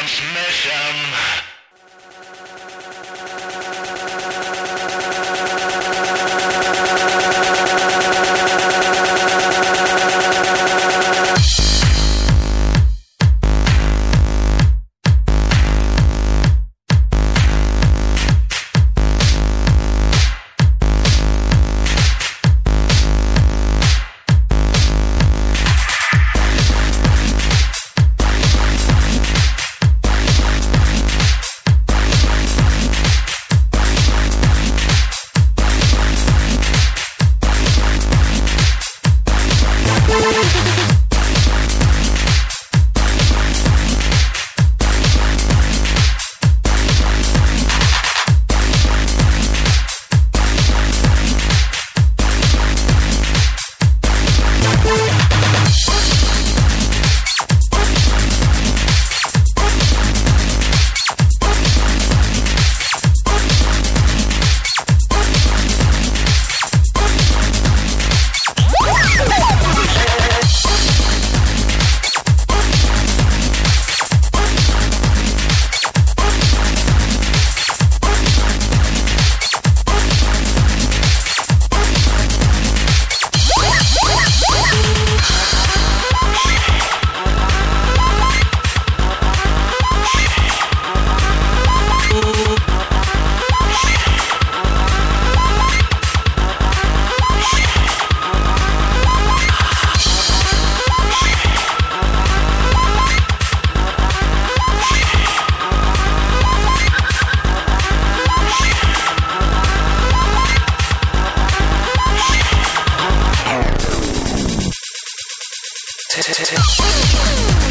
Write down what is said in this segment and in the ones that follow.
transmission. t- t- t- t- t- t-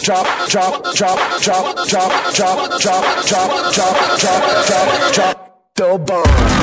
drop, drop, drop, drop, drop, drop, drop, drop, drop, drop, drop, drop, drop, the bomb.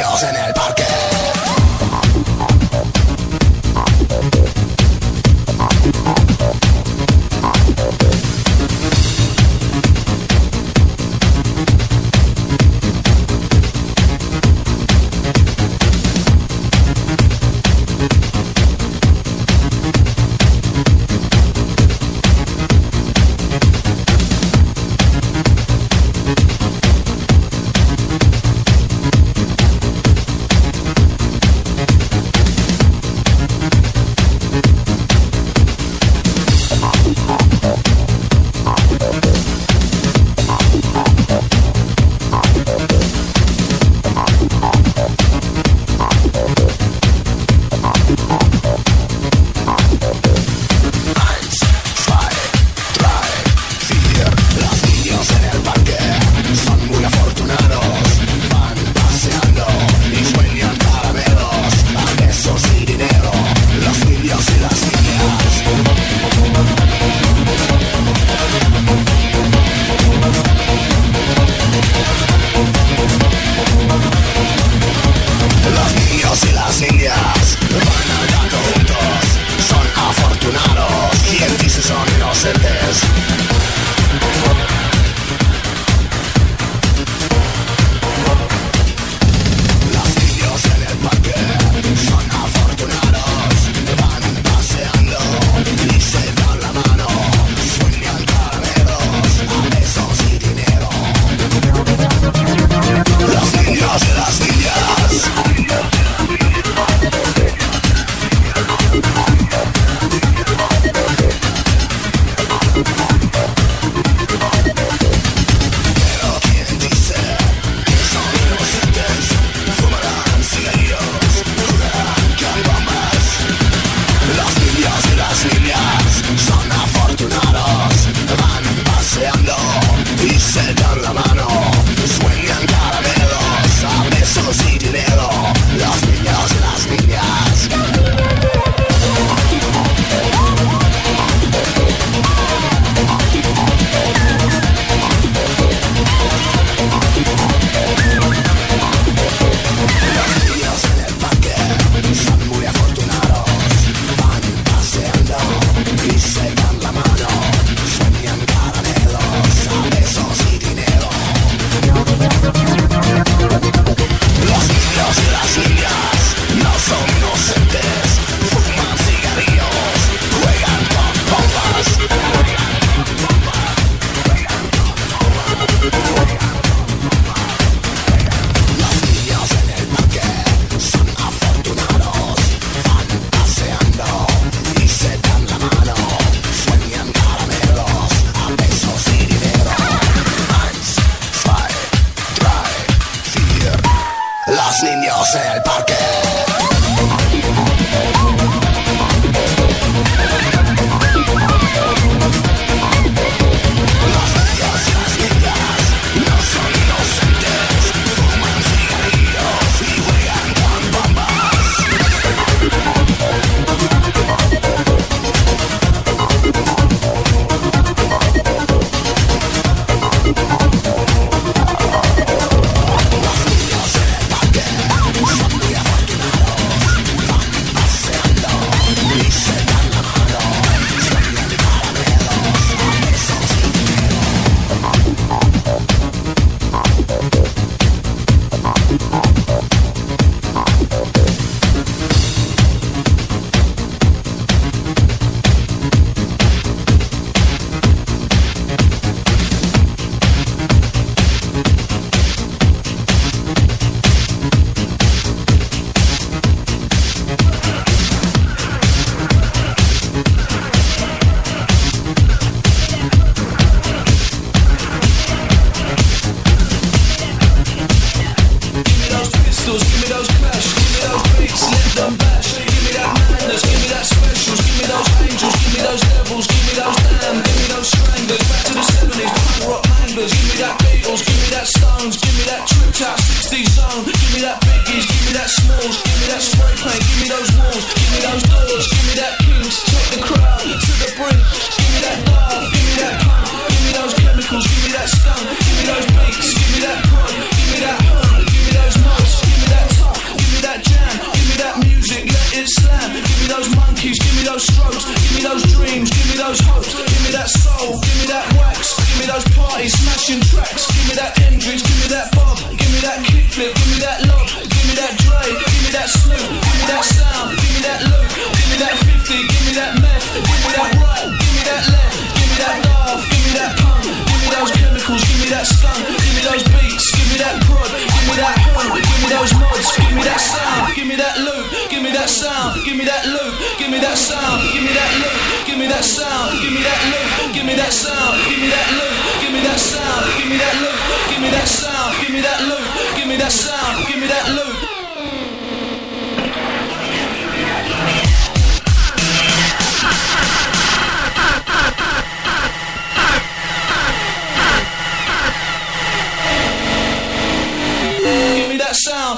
Give me that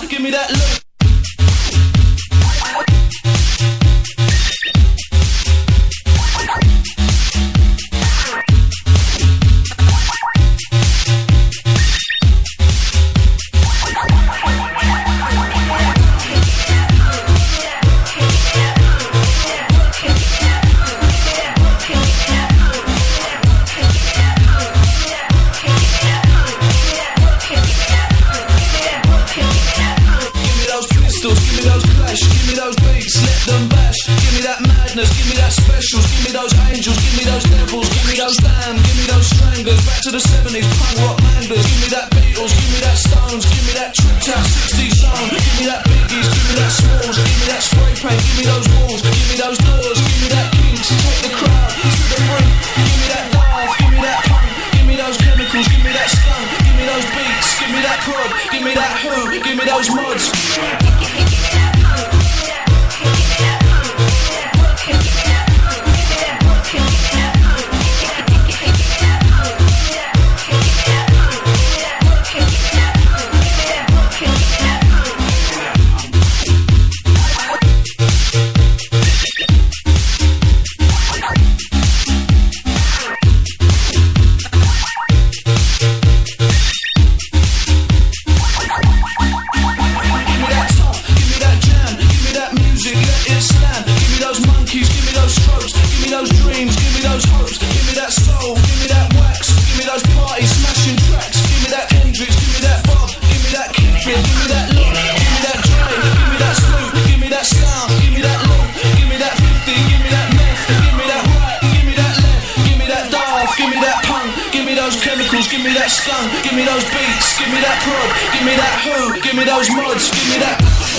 down, give me that look. that skunk, give me those beats, give me that probe, give me that who, give me those mods, give me that.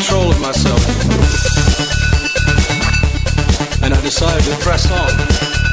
Control of myself. And I decided to press on.